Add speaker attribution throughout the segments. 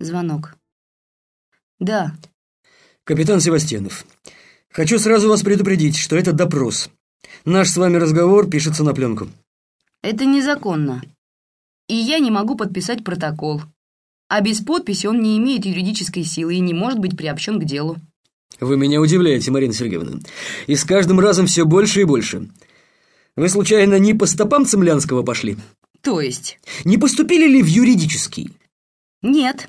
Speaker 1: Звонок. Да.
Speaker 2: Капитан Севастьянов, хочу сразу вас предупредить, что это допрос. Наш с вами разговор пишется на пленку.
Speaker 1: Это незаконно. И я не могу подписать протокол. А без подписи он не имеет юридической силы и не может быть приобщен к делу.
Speaker 2: Вы меня удивляете, Марина Сергеевна. И с каждым разом все больше и больше. Вы, случайно, не по стопам Цемлянского пошли?
Speaker 1: То есть?
Speaker 2: Не поступили ли в юридический?
Speaker 1: Нет.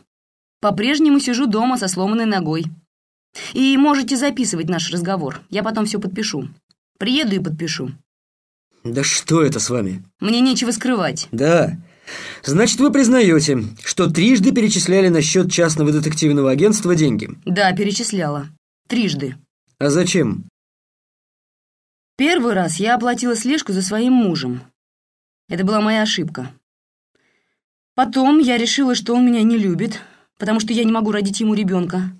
Speaker 1: По-прежнему сижу дома со сломанной ногой. И можете записывать наш разговор. Я потом все подпишу. Приеду и подпишу.
Speaker 2: Да что это с вами?
Speaker 1: Мне нечего скрывать.
Speaker 2: Да. Значит, вы признаете, что трижды перечисляли на счет частного детективного агентства деньги?
Speaker 1: Да, перечисляла. Трижды.
Speaker 2: А зачем?
Speaker 1: Первый раз я оплатила слежку за своим мужем. Это была моя ошибка. Потом я решила, что он меня не любит, потому что я не могу родить ему ребенка.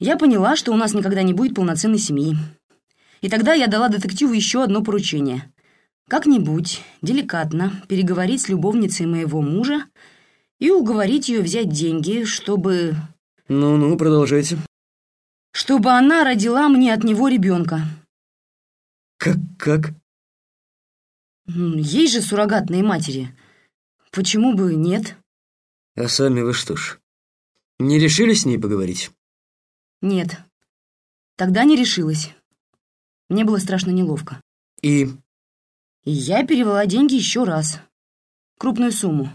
Speaker 1: Я поняла, что у нас никогда не будет полноценной семьи. И тогда я дала детективу еще одно поручение. Как-нибудь, деликатно, переговорить с любовницей моего мужа и уговорить ее взять деньги, чтобы...
Speaker 2: Ну-ну, продолжайте.
Speaker 1: Чтобы она родила мне от него ребенка.
Speaker 2: Как-как?
Speaker 1: Есть же суррогатные матери. Почему бы нет?
Speaker 2: А сами вы что ж, не решили с ней поговорить?
Speaker 1: Нет. Тогда не решилась. Мне было страшно неловко.
Speaker 2: И?
Speaker 1: И я перевела деньги еще раз. Крупную сумму.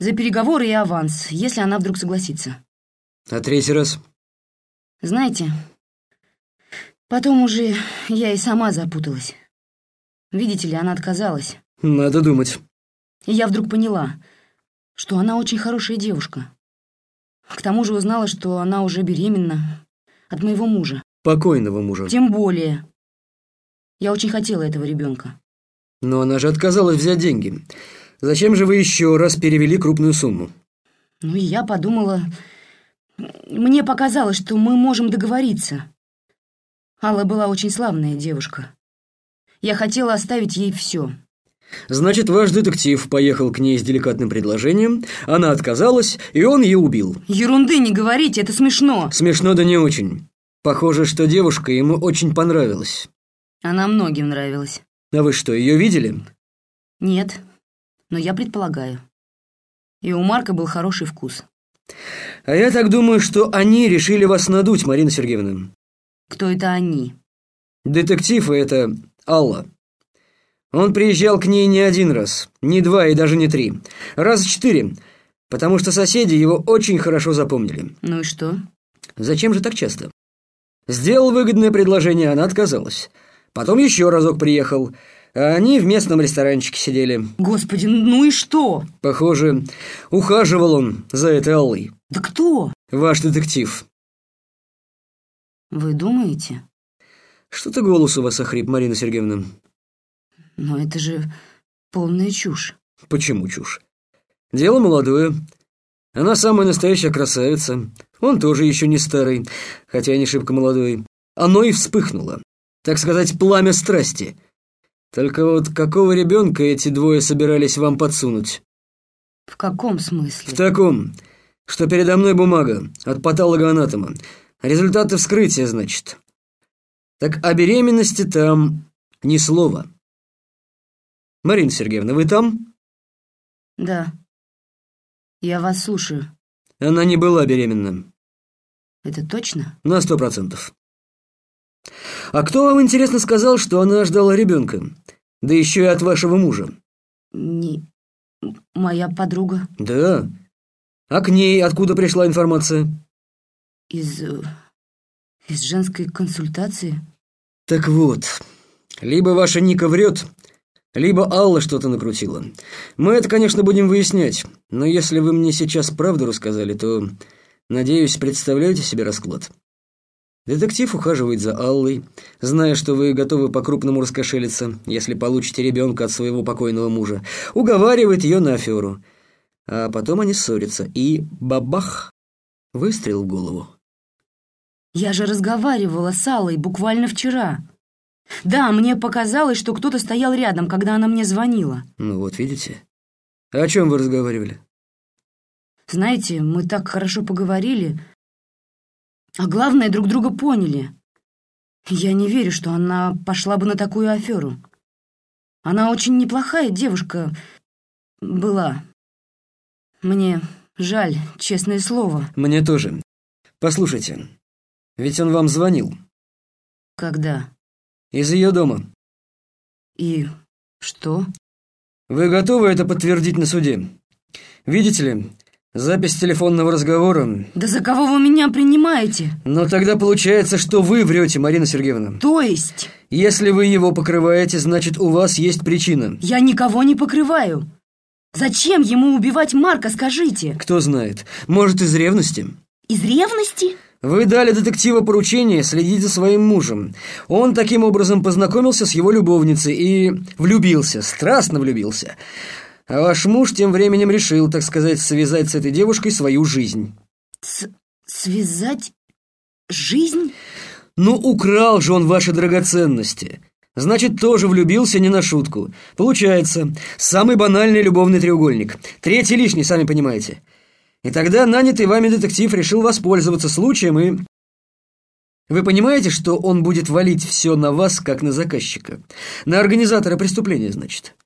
Speaker 1: За переговоры и аванс, если она вдруг согласится.
Speaker 2: А третий раз?
Speaker 1: Знаете, потом уже я и сама запуталась. Видите ли, она отказалась.
Speaker 2: Надо думать.
Speaker 1: И я вдруг поняла, что она очень хорошая девушка. К тому же узнала, что она уже беременна от моего мужа.
Speaker 2: Покойного мужа.
Speaker 1: Тем более. Я очень хотела этого ребенка.
Speaker 2: Но она же отказалась взять деньги. Зачем же вы еще раз перевели крупную сумму?
Speaker 1: Ну и я подумала... Мне показалось, что мы можем договориться. Алла была очень славная девушка. Я хотела оставить ей все.
Speaker 2: Значит, ваш детектив поехал к ней с деликатным предложением, она отказалась, и он ее убил.
Speaker 1: Ерунды не говорите, это смешно.
Speaker 2: Смешно да не очень. Похоже, что девушка ему очень понравилась.
Speaker 1: Она многим нравилась.
Speaker 2: А вы что, ее видели?
Speaker 1: Нет, но я предполагаю. И у Марка был хороший вкус.
Speaker 2: А я так думаю, что они решили вас надуть, Марина Сергеевна.
Speaker 1: Кто это они?
Speaker 2: Детектив это Алла. Он приезжал к ней не один раз, не два и даже не три. Раз четыре, потому что соседи его очень хорошо запомнили.
Speaker 1: Ну и что?
Speaker 2: Зачем же так часто? Сделал выгодное предложение, она отказалась. Потом еще разок приехал, а они в местном ресторанчике сидели.
Speaker 1: Господи, ну и что?
Speaker 2: Похоже, ухаживал он за этой Аллой.
Speaker 1: Да кто?
Speaker 2: Ваш детектив.
Speaker 1: Вы думаете?
Speaker 2: Что-то голос у вас охрип, Марина Сергеевна.
Speaker 1: Но это же полная чушь.
Speaker 2: Почему чушь? Дело молодое. Она самая настоящая красавица. Он тоже еще не старый, хотя и не шибко молодой. Оно и вспыхнуло. Так сказать, пламя страсти. Только вот какого ребенка эти двое собирались вам подсунуть?
Speaker 1: В каком смысле?
Speaker 2: В таком, что передо мной бумага от патологоанатома. Результаты вскрытия, значит. Так о беременности там ни слова. Марина Сергеевна, вы там?
Speaker 1: Да. Я вас слушаю.
Speaker 2: Она не была беременна.
Speaker 1: Это точно?
Speaker 2: На сто процентов. А кто вам, интересно, сказал, что она ждала ребенка? Да еще и от вашего мужа.
Speaker 1: Не... Моя подруга.
Speaker 2: Да. А к ней откуда пришла информация?
Speaker 1: Из... э, Из женской консультации?
Speaker 2: Так вот, либо ваша Ника врет, либо Алла что-то накрутила. Мы это, конечно, будем выяснять, но если вы мне сейчас правду рассказали, то, надеюсь, представляете себе расклад. Детектив ухаживает за Аллой, зная, что вы готовы по-крупному раскошелиться, если получите ребенка от своего покойного мужа, уговаривает ее на аферу. А потом они ссорятся, и бабах! Выстрел в голову.
Speaker 1: Я же разговаривала с Аллой буквально вчера. Да, мне показалось, что кто-то стоял рядом, когда она мне звонила.
Speaker 2: Ну вот, видите? О чем вы разговаривали?
Speaker 1: Знаете, мы так хорошо поговорили, а главное, друг друга поняли. Я не верю, что она пошла бы на такую аферу. Она очень неплохая девушка была. Мне жаль, честное слово.
Speaker 2: Мне тоже. Послушайте, ведь он вам звонил.
Speaker 1: Когда?
Speaker 2: Из ее дома.
Speaker 1: И что?
Speaker 2: Вы готовы это подтвердить на суде? Видите ли, запись телефонного разговора...
Speaker 1: Да за кого вы меня принимаете?
Speaker 2: Но тогда получается, что вы врете, Марина Сергеевна.
Speaker 1: То есть?
Speaker 2: Если вы его покрываете, значит, у вас есть причина.
Speaker 1: Я никого не покрываю. Зачем ему убивать Марка, скажите?
Speaker 2: Кто знает. Может, из ревности?
Speaker 1: Из ревности?
Speaker 2: Вы дали детективу поручение следить за своим мужем. Он таким образом познакомился с его любовницей и влюбился, страстно влюбился. А ваш муж тем временем решил, так сказать, связать с этой девушкой свою жизнь.
Speaker 1: С связать жизнь?
Speaker 2: Ну, украл же он ваши драгоценности. Значит, тоже влюбился не на шутку. Получается, самый банальный любовный треугольник. Третий лишний, сами понимаете. И тогда нанятый вами детектив решил воспользоваться случаем и... Вы понимаете, что он будет валить все на вас, как на заказчика? На организатора преступления, значит.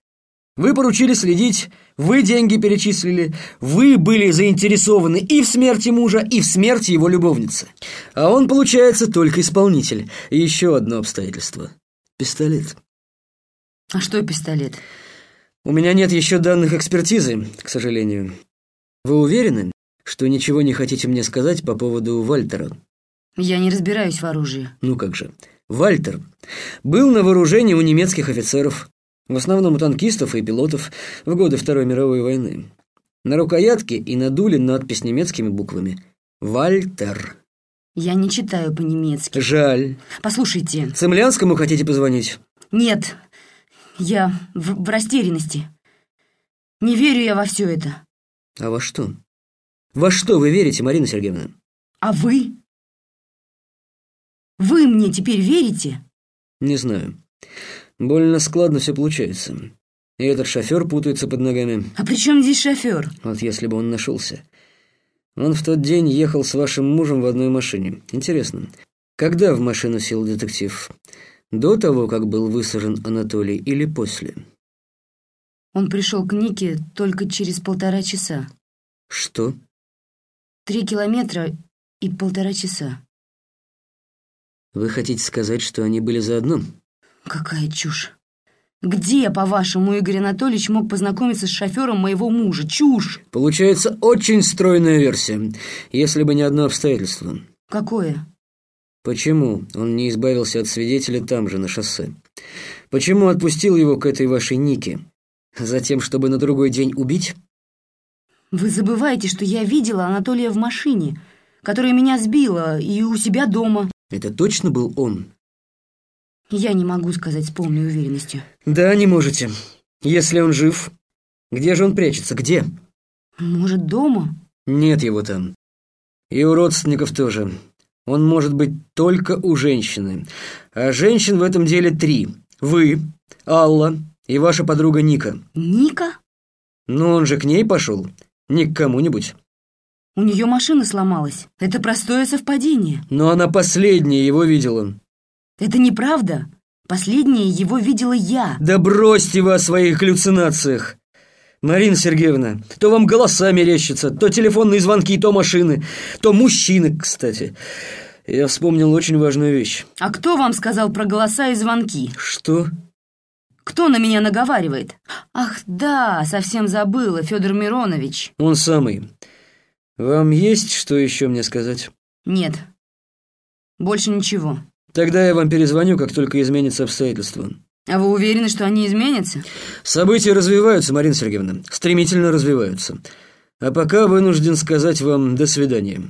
Speaker 2: Вы поручили следить, вы деньги перечислили, вы были заинтересованы и в смерти мужа, и в смерти его любовницы. А он, получается, только исполнитель. И еще одно обстоятельство. Пистолет.
Speaker 1: А что пистолет?
Speaker 2: У меня нет еще данных экспертизы, к сожалению. Вы уверены, что ничего не хотите мне сказать по поводу Вальтера?
Speaker 1: Я не разбираюсь в оружии.
Speaker 2: Ну как же. Вальтер был на вооружении у немецких офицеров, в основном у танкистов и пилотов в годы Второй мировой войны. На рукоятке и на дуле надпись немецкими буквами «Вальтер».
Speaker 1: Я не читаю по-немецки.
Speaker 2: Жаль.
Speaker 1: Послушайте.
Speaker 2: Цемлянскому хотите позвонить?
Speaker 1: Нет. Я в, в растерянности. Не верю я во все это.
Speaker 2: А во что? Во что вы верите, Марина Сергеевна?
Speaker 1: А вы? Вы мне теперь верите?
Speaker 2: Не знаю. Больно складно все получается. И этот шофер путается под ногами.
Speaker 1: А при чем здесь шофер?
Speaker 2: Вот если бы он нашелся. Он в тот день ехал с вашим мужем в одной машине. Интересно, когда в машину сел детектив? До того, как был высажен Анатолий, или после?
Speaker 1: Он пришел к Нике только через полтора часа.
Speaker 2: Что?
Speaker 1: Три километра и полтора часа.
Speaker 2: Вы хотите сказать, что они были заодно?
Speaker 1: Какая чушь. Где, по-вашему, Игорь Анатольевич мог познакомиться с шофером моего мужа? Чушь!
Speaker 2: Получается очень стройная версия, если бы не одно обстоятельство.
Speaker 1: Какое?
Speaker 2: Почему он не избавился от свидетеля там же, на шоссе? Почему отпустил его к этой вашей Нике? Затем, чтобы на другой день убить?
Speaker 1: Вы забываете, что я видела Анатолия в машине, которая меня сбила, и у себя дома.
Speaker 2: Это точно был он?
Speaker 1: Я не могу сказать с полной уверенностью.
Speaker 2: Да, не можете. Если он жив, где же он прячется? Где?
Speaker 1: Может, дома?
Speaker 2: Нет его там. И у родственников тоже. Он может быть только у женщины. А женщин в этом деле три. Вы, Алла и ваша подруга Ника.
Speaker 1: Ника?
Speaker 2: Но он же к ней пошел. Не к кому-нибудь.
Speaker 1: У нее машина сломалась. Это простое совпадение.
Speaker 2: Но она последняя его видела.
Speaker 1: Это неправда. Последнее его видела я.
Speaker 2: Да бросьте вы о своих галлюцинациях. Марина Сергеевна, то вам голоса мерещатся, то телефонные звонки, то машины, то мужчины, кстати. Я вспомнил очень важную вещь.
Speaker 1: А кто вам сказал про голоса и звонки?
Speaker 2: Что?
Speaker 1: Кто на меня наговаривает? Ах, да, совсем забыла, Федор Миронович.
Speaker 2: Он самый. Вам есть что еще мне сказать?
Speaker 1: Нет. Больше ничего.
Speaker 2: Тогда я вам перезвоню, как только изменится обстоятельства.
Speaker 1: А вы уверены, что они изменятся?
Speaker 2: События развиваются, Марина Сергеевна. Стремительно развиваются. А пока вынужден сказать вам до свидания.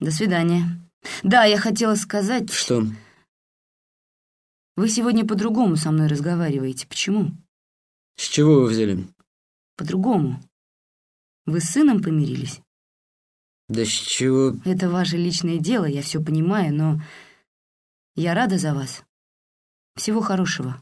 Speaker 1: До свидания. Да, я хотела сказать...
Speaker 2: Что?
Speaker 1: Вы сегодня по-другому со мной разговариваете. Почему?
Speaker 2: С чего вы взяли?
Speaker 1: По-другому. Вы с сыном помирились?
Speaker 2: Да с чего?
Speaker 1: Это ваше личное дело, я все понимаю, но... Я рада за вас. Всего хорошего.